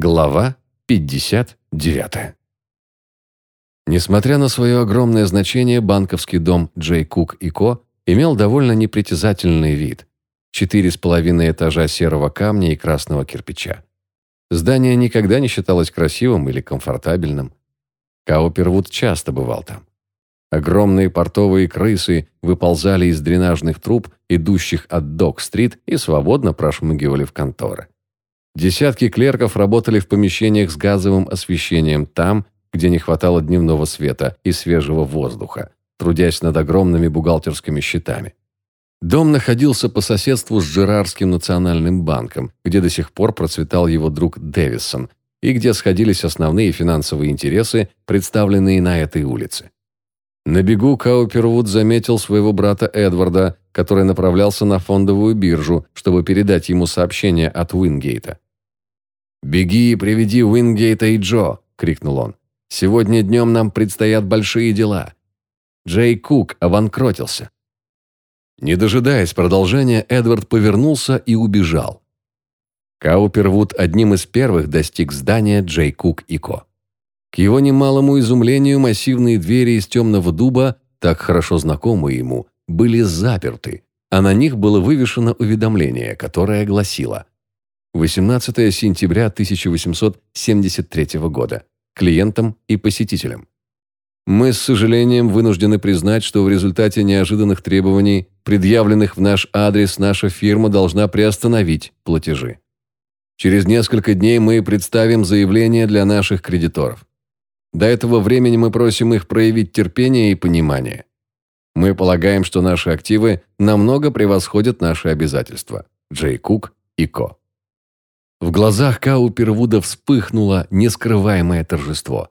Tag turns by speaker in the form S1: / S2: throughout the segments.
S1: Глава 59. Несмотря на свое огромное значение, банковский дом Джей Кук и Ко имел довольно непритязательный вид. Четыре с половиной этажа серого камня и красного кирпича. Здание никогда не считалось красивым или комфортабельным. Каупервуд часто бывал там. Огромные портовые крысы выползали из дренажных труб, идущих от Док-стрит, и свободно прошмыгивали в конторы. Десятки клерков работали в помещениях с газовым освещением там, где не хватало дневного света и свежего воздуха, трудясь над огромными бухгалтерскими счетами. Дом находился по соседству с Джерарским национальным банком, где до сих пор процветал его друг Дэвисон, и где сходились основные финансовые интересы, представленные на этой улице. На бегу Каупервуд заметил своего брата Эдварда, который направлялся на фондовую биржу, чтобы передать ему сообщение от Уингейта. «Беги и приведи Уингейта и Джо!» – крикнул он. «Сегодня днем нам предстоят большие дела. Джей Кук обанкротился». Не дожидаясь продолжения, Эдвард повернулся и убежал. Каупервуд одним из первых достиг здания Джей Кук и Ко. К его немалому изумлению массивные двери из темного дуба, так хорошо знакомые ему, были заперты, а на них было вывешено уведомление, которое гласило 18 сентября 1873 года клиентам и посетителям. Мы с сожалением вынуждены признать, что в результате неожиданных требований, предъявленных в наш адрес, наша фирма должна приостановить платежи. Через несколько дней мы представим заявление для наших кредиторов. До этого времени мы просим их проявить терпение и понимание. Мы полагаем, что наши активы намного превосходят наши обязательства. Джей Кук и Ко. В глазах Каупервуда вспыхнуло нескрываемое торжество.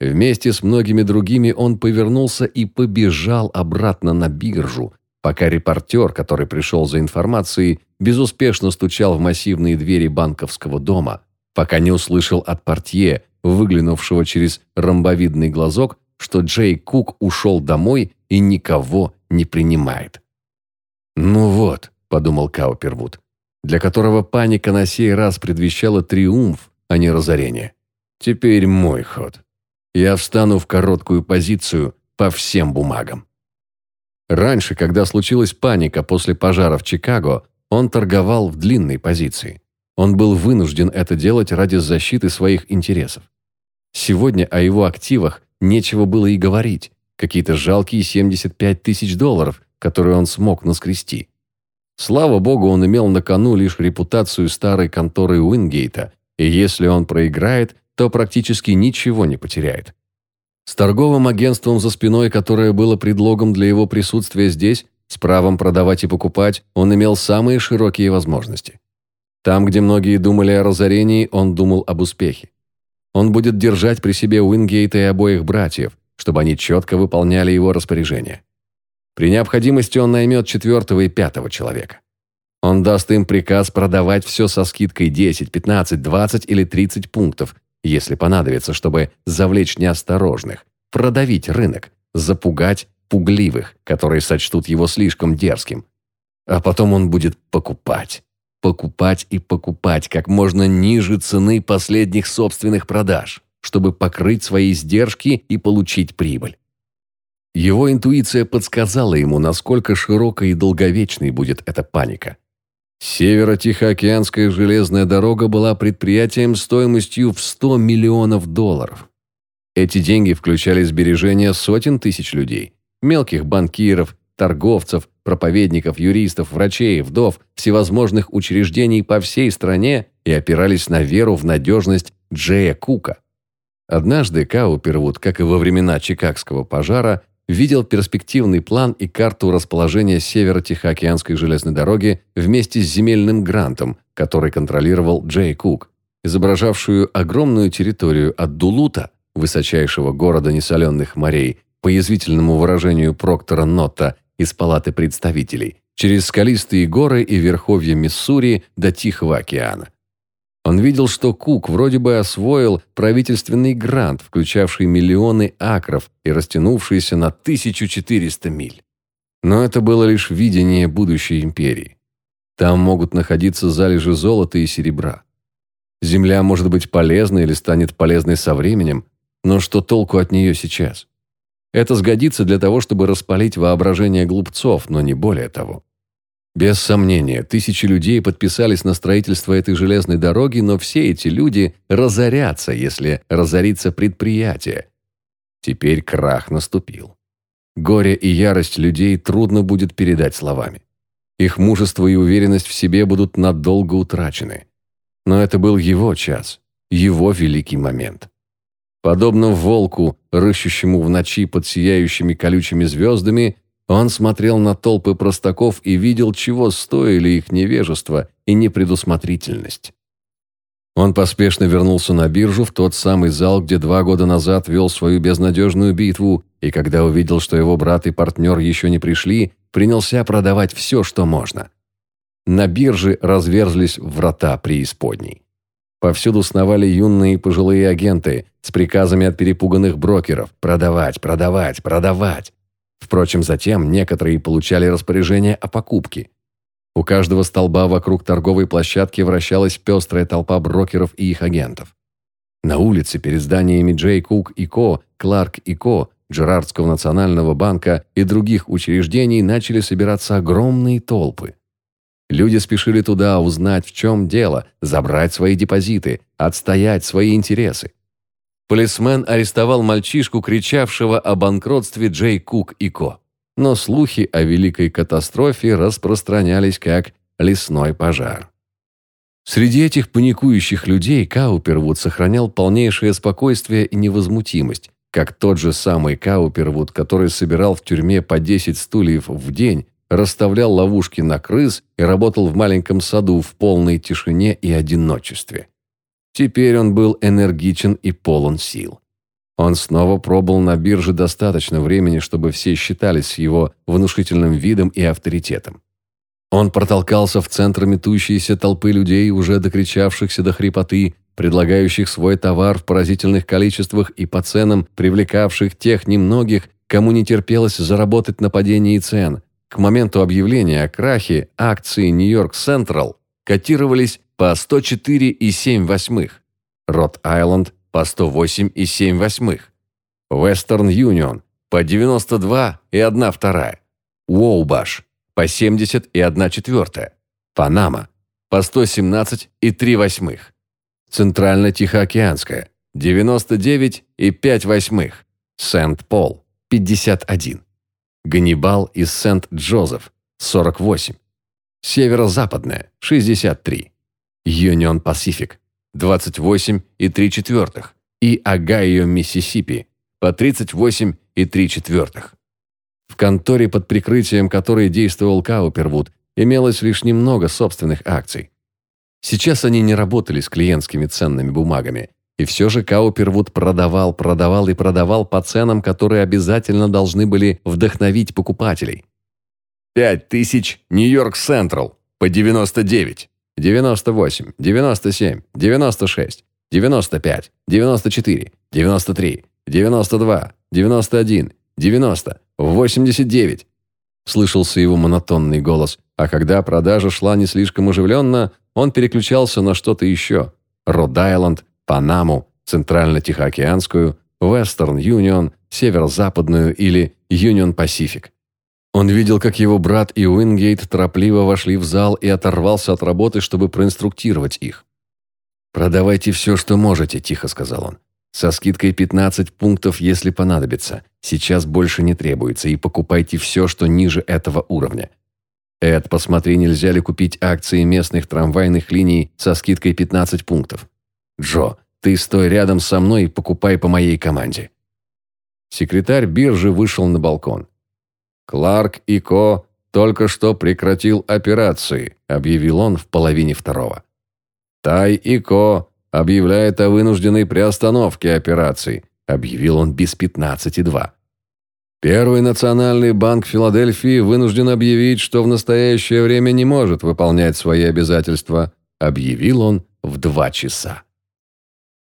S1: Вместе с многими другими он повернулся и побежал обратно на биржу, пока репортер, который пришел за информацией, безуспешно стучал в массивные двери банковского дома, пока не услышал от портье, выглянувшего через ромбовидный глазок, что Джей Кук ушел домой и никого не принимает. «Ну вот», — подумал Каупервуд, для которого паника на сей раз предвещала триумф, а не разорение. «Теперь мой ход. Я встану в короткую позицию по всем бумагам». Раньше, когда случилась паника после пожара в Чикаго, он торговал в длинной позиции. Он был вынужден это делать ради защиты своих интересов. Сегодня о его активах нечего было и говорить. Какие-то жалкие 75 тысяч долларов, которые он смог наскрести. Слава богу, он имел на кону лишь репутацию старой конторы Уингейта, и если он проиграет, то практически ничего не потеряет. С торговым агентством за спиной, которое было предлогом для его присутствия здесь, с правом продавать и покупать, он имел самые широкие возможности. Там, где многие думали о разорении, он думал об успехе. Он будет держать при себе Уингейта и обоих братьев, чтобы они четко выполняли его распоряжения. При необходимости он наймет четвертого и пятого человека. Он даст им приказ продавать все со скидкой 10, 15, 20 или 30 пунктов, если понадобится, чтобы завлечь неосторожных, продавить рынок, запугать пугливых, которые сочтут его слишком дерзким. А потом он будет покупать покупать и покупать как можно ниже цены последних собственных продаж, чтобы покрыть свои издержки и получить прибыль. Его интуиция подсказала ему, насколько широкой и долговечной будет эта паника. Северо-Тихоокеанская железная дорога была предприятием стоимостью в 100 миллионов долларов. Эти деньги включали сбережения сотен тысяч людей, мелких банкиров, торговцев, проповедников, юристов, врачей, вдов, всевозможных учреждений по всей стране и опирались на веру в надежность Джея Кука. Однажды Каупервуд, как и во времена Чикагского пожара, видел перспективный план и карту расположения северо-тихоокеанской железной дороги вместе с земельным грантом, который контролировал Джей Кук, изображавшую огромную территорию от Дулута, высочайшего города несоленых морей, по язвительному выражению Проктора Нотта, из Палаты представителей, через скалистые горы и верховья Миссури до Тихого океана. Он видел, что Кук вроде бы освоил правительственный грант, включавший миллионы акров и растянувшийся на 1400 миль. Но это было лишь видение будущей империи. Там могут находиться залежи золота и серебра. Земля может быть полезной или станет полезной со временем, но что толку от нее сейчас? Это сгодится для того, чтобы распалить воображение глупцов, но не более того. Без сомнения, тысячи людей подписались на строительство этой железной дороги, но все эти люди разорятся, если разорится предприятие. Теперь крах наступил. Горе и ярость людей трудно будет передать словами. Их мужество и уверенность в себе будут надолго утрачены. Но это был его час, его великий момент. Подобно волку, рыщущему в ночи под сияющими колючими звездами, он смотрел на толпы простаков и видел, чего стоили их невежество и непредусмотрительность. Он поспешно вернулся на биржу, в тот самый зал, где два года назад вел свою безнадежную битву, и когда увидел, что его брат и партнер еще не пришли, принялся продавать все, что можно. На бирже разверзлись врата преисподней. Повсюду сновали юные и пожилые агенты с приказами от перепуганных брокеров «продавать, продавать, продавать». Впрочем, затем некоторые получали распоряжение о покупке. У каждого столба вокруг торговой площадки вращалась пестрая толпа брокеров и их агентов. На улице перед зданиями Джей Кук и Ко, Кларк и Ко, Джерардского национального банка и других учреждений начали собираться огромные толпы. Люди спешили туда узнать, в чем дело, забрать свои депозиты, отстоять свои интересы. Полисмен арестовал мальчишку, кричавшего о банкротстве Джей Кук и Ко. Но слухи о великой катастрофе распространялись как лесной пожар. Среди этих паникующих людей Каупервуд сохранял полнейшее спокойствие и невозмутимость, как тот же самый Каупервуд, который собирал в тюрьме по 10 стульев в день, расставлял ловушки на крыс и работал в маленьком саду в полной тишине и одиночестве. Теперь он был энергичен и полон сил. Он снова пробыл на бирже достаточно времени, чтобы все считались его внушительным видом и авторитетом. Он протолкался в центр метущейся толпы людей, уже докричавшихся до хрипоты, предлагающих свой товар в поразительных количествах и по ценам, привлекавших тех немногих, кому не терпелось заработать на падении цен. К моменту объявления о крахе акции Нью-Йорк Централ котировались по 104,7, Рот-Айленд по 108,7, Western Union по 92,1, Уоубаш по 70,1, Панама по 117,3, Центрально-Тихоокеанская 99,5, Сент-Пол 51, Ганнибал из Сент-Джозеф 48, Северо-Западная 63, Юнион Пасифик 28,3 и Огайо, Миссисипи по 38,3. В конторе, под прикрытием которой действовал Каупервуд, имелось лишь немного собственных акций. Сейчас они не работали с клиентскими ценными бумагами, и все же Каупервуд продавал, продавал и продавал по ценам, которые обязательно должны были вдохновить покупателей. «Пять тысяч Нью-Йорк Централ по 99». 98, 97, 96, 95, 94, 93, 92, 91, 90, 89. Слышался его монотонный голос, а когда продажа шла не слишком оживленно, он переключался на что-то еще. Род-Айленд, Панаму, Центрально-Тихоокеанскую, Western Union, Северо-Западную или Union Pacific. Он видел, как его брат и Уингейт торопливо вошли в зал и оторвался от работы, чтобы проинструктировать их. «Продавайте все, что можете», – тихо сказал он. «Со скидкой 15 пунктов, если понадобится. Сейчас больше не требуется, и покупайте все, что ниже этого уровня. Эд, посмотри, нельзя ли купить акции местных трамвайных линий со скидкой 15 пунктов. Джо, ты стой рядом со мной и покупай по моей команде». Секретарь биржи вышел на балкон. «Кларк и Ко только что прекратил операции», объявил он в половине второго. «Тай и Ко объявляет о вынужденной приостановке операций», объявил он без пятнадцати два. Первый национальный банк Филадельфии вынужден объявить, что в настоящее время не может выполнять свои обязательства, объявил он в два часа.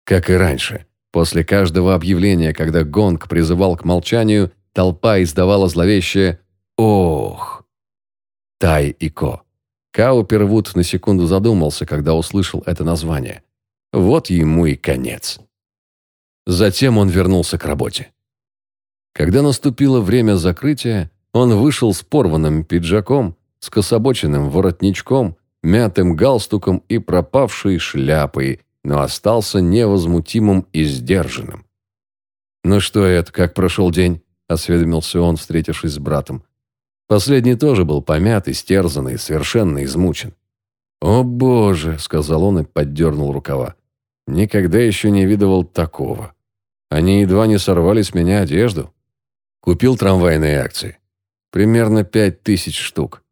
S1: Как и раньше, после каждого объявления, когда гонг призывал к молчанию, Толпа издавала зловещее «Ох!». Тай и Ко. Каупервуд на секунду задумался, когда услышал это название. Вот ему и конец. Затем он вернулся к работе. Когда наступило время закрытия, он вышел с порванным пиджаком, с кособоченным воротничком, мятым галстуком и пропавшей шляпой, но остался невозмутимым и сдержанным. «Ну что это, как прошел день?» – осведомился он, встретившись с братом. Последний тоже был помят, истерзанный, совершенно измучен. «О боже!» – сказал он и поддернул рукава. «Никогда еще не видывал такого. Они едва не сорвали с меня одежду. Купил трамвайные акции. Примерно пять тысяч штук.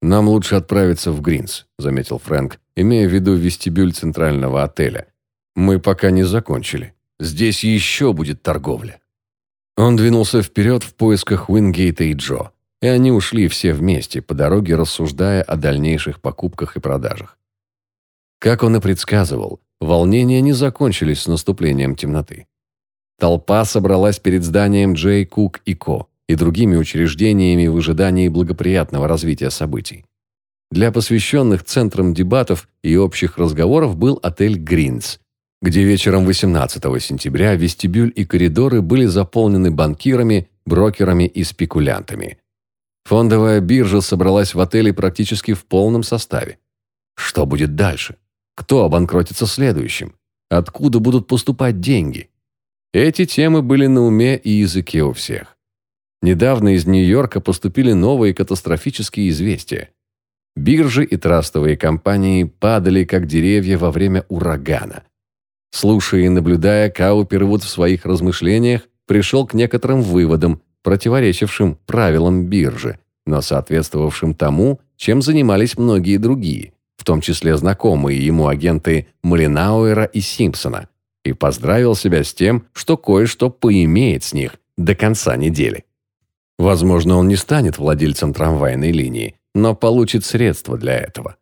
S1: Нам лучше отправиться в Гринс», – заметил Фрэнк, имея в виду вестибюль центрального отеля. «Мы пока не закончили. Здесь еще будет торговля». Он двинулся вперед в поисках Уингейта и Джо и они ушли все вместе, по дороге рассуждая о дальнейших покупках и продажах. Как он и предсказывал, волнения не закончились с наступлением темноты. Толпа собралась перед зданием Джей Кук и Ко и другими учреждениями в ожидании благоприятного развития событий. Для посвященных центрам дебатов и общих разговоров был отель «Гринс», где вечером 18 сентября вестибюль и коридоры были заполнены банкирами, брокерами и спекулянтами. Фондовая биржа собралась в отеле практически в полном составе. Что будет дальше? Кто обанкротится следующим? Откуда будут поступать деньги? Эти темы были на уме и языке у всех. Недавно из Нью-Йорка поступили новые катастрофические известия. Биржи и трастовые компании падали, как деревья во время урагана. Слушая и наблюдая, Каупервуд в своих размышлениях пришел к некоторым выводам, противоречившим правилам биржи, но соответствовавшим тому, чем занимались многие другие, в том числе знакомые ему агенты Малинауэра и Симпсона, и поздравил себя с тем, что кое-что поимеет с них до конца недели. Возможно, он не станет владельцем трамвайной линии, но получит средства для этого.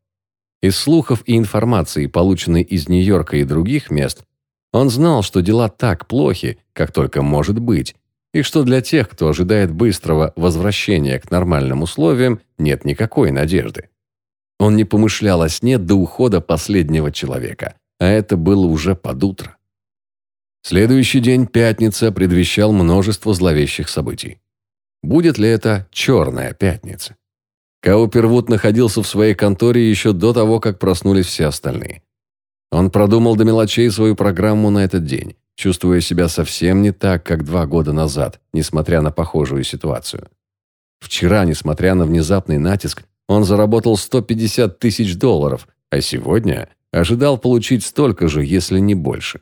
S1: Из слухов и информации, полученной из Нью-Йорка и других мест, он знал, что дела так плохи, как только может быть, и что для тех, кто ожидает быстрого возвращения к нормальным условиям, нет никакой надежды. Он не помышлял о сне до ухода последнего человека, а это было уже под утро. Следующий день, пятница, предвещал множество зловещих событий. Будет ли это «черная пятница»? Каупервуд находился в своей конторе еще до того, как проснулись все остальные. Он продумал до мелочей свою программу на этот день чувствуя себя совсем не так, как два года назад, несмотря на похожую ситуацию. Вчера, несмотря на внезапный натиск, он заработал 150 тысяч долларов, а сегодня ожидал получить столько же, если не больше.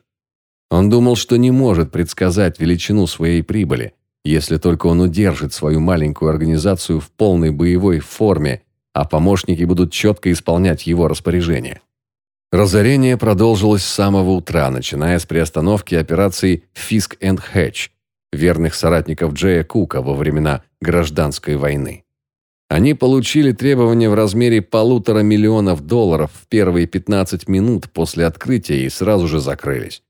S1: Он думал, что не может предсказать величину своей прибыли, если только он удержит свою маленькую организацию в полной боевой форме, а помощники будут четко исполнять его распоряжения. Разорение продолжилось с самого утра, начиная с приостановки операций «Фиск энд Хэтч», верных соратников Джея Кука во времена гражданской войны. Они получили требования в размере полутора миллионов долларов в первые 15 минут после открытия и сразу же закрылись.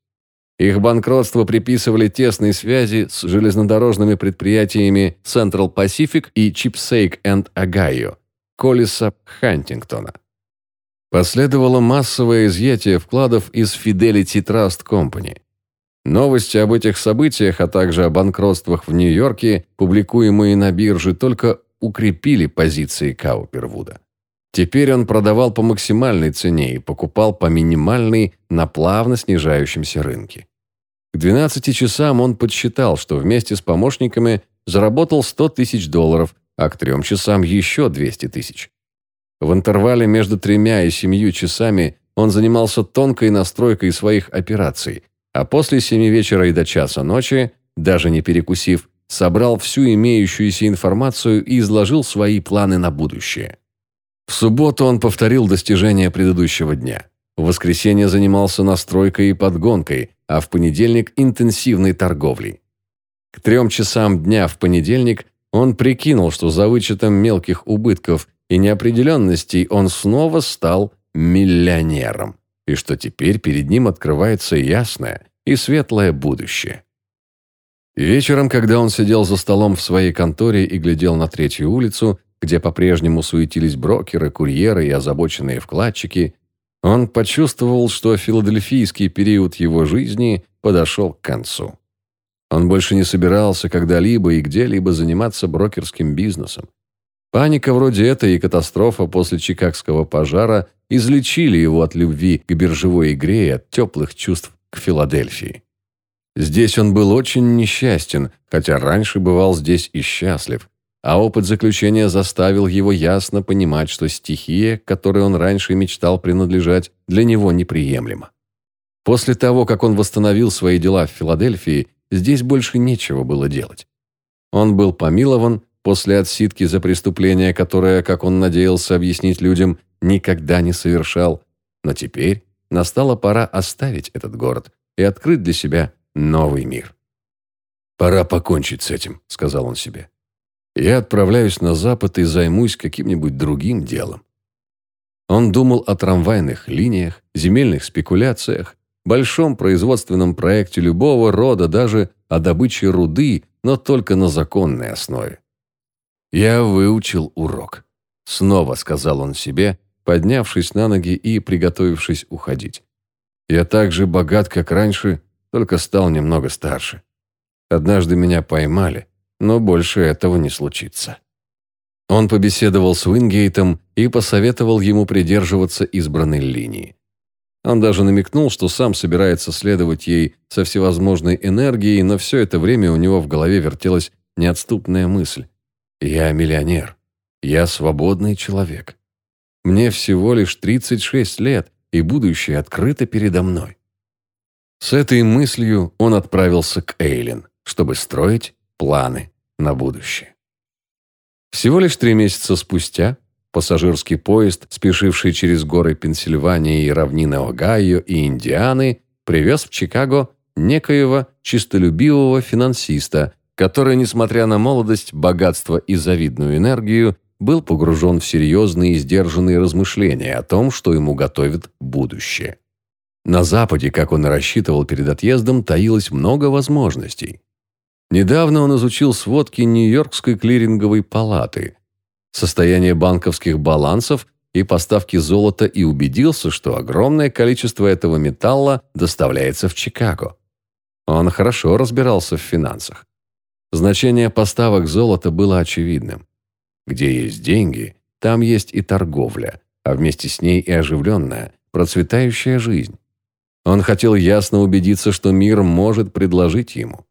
S1: Их банкротство приписывали тесной связи с железнодорожными предприятиями Central Pacific и Chipsake and Agaio, Коллиса Хантингтона. Последовало массовое изъятие вкладов из Fidelity Trust Company. Новости об этих событиях, а также о банкротствах в Нью-Йорке, публикуемые на бирже, только укрепили позиции Каупервуда. Теперь он продавал по максимальной цене и покупал по минимальной на плавно снижающемся рынке. К 12 часам он подсчитал, что вместе с помощниками заработал 100 тысяч долларов, а к трем часам еще 200 тысяч. В интервале между тремя и семью часами он занимался тонкой настройкой своих операций, а после семи вечера и до часа ночи, даже не перекусив, собрал всю имеющуюся информацию и изложил свои планы на будущее. В субботу он повторил достижения предыдущего дня. В воскресенье занимался настройкой и подгонкой, а в понедельник – интенсивной торговлей. К трем часам дня в понедельник он прикинул, что за вычетом мелких убытков и неопределенностей он снова стал миллионером, и что теперь перед ним открывается ясное и светлое будущее. Вечером, когда он сидел за столом в своей конторе и глядел на третью улицу, где по-прежнему суетились брокеры, курьеры и озабоченные вкладчики, Он почувствовал, что филадельфийский период его жизни подошел к концу. Он больше не собирался когда-либо и где-либо заниматься брокерским бизнесом. Паника вроде этой и катастрофа после Чикагского пожара излечили его от любви к биржевой игре и от теплых чувств к Филадельфии. Здесь он был очень несчастен, хотя раньше бывал здесь и счастлив, а опыт заключения заставил его ясно понимать, что стихия, которой он раньше мечтал принадлежать, для него неприемлема. После того, как он восстановил свои дела в Филадельфии, здесь больше нечего было делать. Он был помилован после отсидки за преступление, которое, как он надеялся объяснить людям, никогда не совершал, но теперь настала пора оставить этот город и открыть для себя новый мир. «Пора покончить с этим», — сказал он себе. Я отправляюсь на запад и займусь каким-нибудь другим делом. Он думал о трамвайных линиях, земельных спекуляциях, большом производственном проекте любого рода, даже о добыче руды, но только на законной основе. «Я выучил урок», — снова сказал он себе, поднявшись на ноги и приготовившись уходить. «Я так же богат, как раньше, только стал немного старше. Однажды меня поймали, но больше этого не случится. Он побеседовал с Уингейтом и посоветовал ему придерживаться избранной линии. Он даже намекнул, что сам собирается следовать ей со всевозможной энергией, но все это время у него в голове вертелась неотступная мысль. «Я миллионер. Я свободный человек. Мне всего лишь 36 лет, и будущее открыто передо мной». С этой мыслью он отправился к Эйлин, чтобы строить планы на будущее. Всего лишь три месяца спустя пассажирский поезд, спешивший через горы Пенсильвании и равнины Огайо и Индианы, привез в Чикаго некоего чистолюбивого финансиста, который, несмотря на молодость, богатство и завидную энергию, был погружен в серьезные и сдержанные размышления о том, что ему готовит будущее. На Западе, как он и рассчитывал перед отъездом, таилось много возможностей. Недавно он изучил сводки Нью-Йоркской клиринговой палаты, состояние банковских балансов и поставки золота и убедился, что огромное количество этого металла доставляется в Чикаго. Он хорошо разбирался в финансах. Значение поставок золота было очевидным. Где есть деньги, там есть и торговля, а вместе с ней и оживленная, процветающая жизнь. Он хотел ясно убедиться, что мир может предложить ему.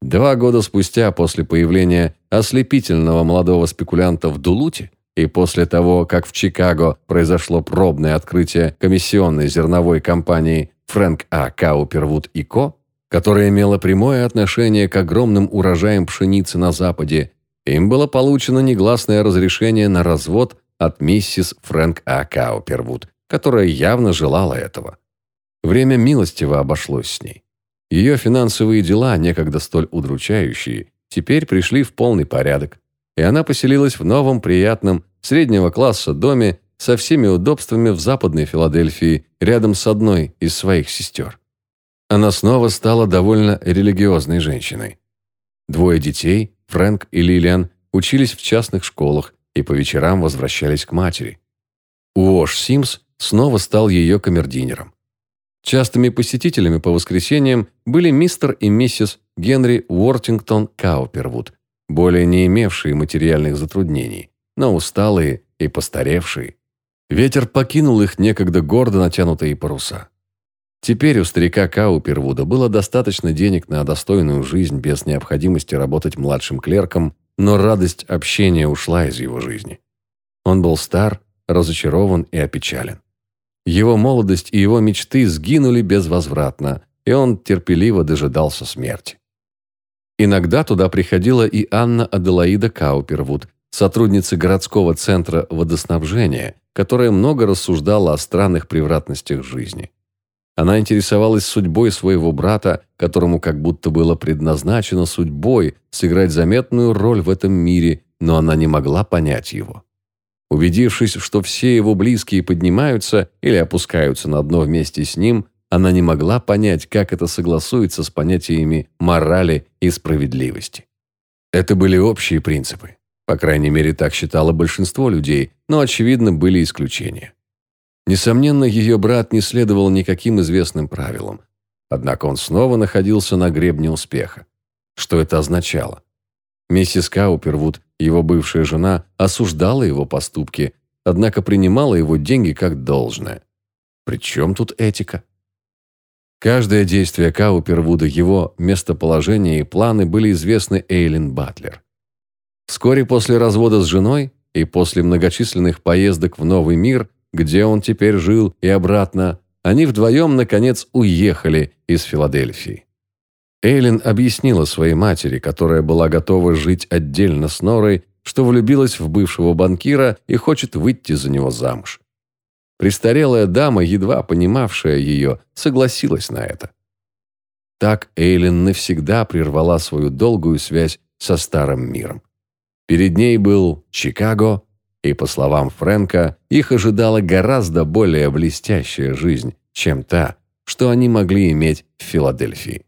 S1: Два года спустя после появления ослепительного молодого спекулянта в Дулуте и после того, как в Чикаго произошло пробное открытие комиссионной зерновой компании Фрэнк А. Каупервуд и Ко, которая имела прямое отношение к огромным урожаям пшеницы на Западе, им было получено негласное разрешение на развод от миссис Фрэнк А. Каупервуд, которая явно желала этого. Время милостиво обошлось с ней. Ее финансовые дела, некогда столь удручающие, теперь пришли в полный порядок, и она поселилась в новом приятном среднего класса доме со всеми удобствами в Западной Филадельфии, рядом с одной из своих сестер. Она снова стала довольно религиозной женщиной. Двое детей, Фрэнк и Лилиан, учились в частных школах и по вечерам возвращались к матери. Уош Симс снова стал ее камердинером. Частыми посетителями по воскресеньям были мистер и миссис Генри Уортингтон Каупервуд, более не имевшие материальных затруднений, но усталые и постаревшие. Ветер покинул их некогда гордо натянутые паруса. Теперь у старика Каупервуда было достаточно денег на достойную жизнь без необходимости работать младшим клерком, но радость общения ушла из его жизни. Он был стар, разочарован и опечален. Его молодость и его мечты сгинули безвозвратно, и он терпеливо дожидался смерти. Иногда туда приходила и Анна Аделаида Каупервуд, сотрудница городского центра водоснабжения, которая много рассуждала о странных превратностях жизни. Она интересовалась судьбой своего брата, которому как будто было предназначено судьбой сыграть заметную роль в этом мире, но она не могла понять его. Убедившись, что все его близкие поднимаются или опускаются на дно вместе с ним, она не могла понять, как это согласуется с понятиями морали и справедливости. Это были общие принципы. По крайней мере, так считало большинство людей, но, очевидно, были исключения. Несомненно, ее брат не следовал никаким известным правилам. Однако он снова находился на гребне успеха. Что это означало? Миссис Каупервуд, его бывшая жена, осуждала его поступки, однако принимала его деньги как должное. При чем тут этика? Каждое действие Каупервуда, его местоположение и планы были известны Эйлин Батлер. Вскоре после развода с женой и после многочисленных поездок в новый мир где он теперь жил и обратно, они вдвоем, наконец, уехали из Филадельфии. Эйлин объяснила своей матери, которая была готова жить отдельно с Норой, что влюбилась в бывшего банкира и хочет выйти за него замуж. Престарелая дама, едва понимавшая ее, согласилась на это. Так Эйлин навсегда прервала свою долгую связь со старым миром. Перед ней был Чикаго, и, по словам Фрэнка, их ожидала гораздо более блестящая жизнь, чем та, что они могли иметь в Филадельфии.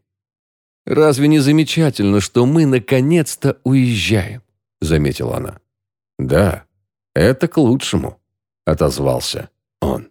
S1: «Разве не замечательно, что мы наконец-то уезжаем?» – заметила она. «Да, это к лучшему», – отозвался он.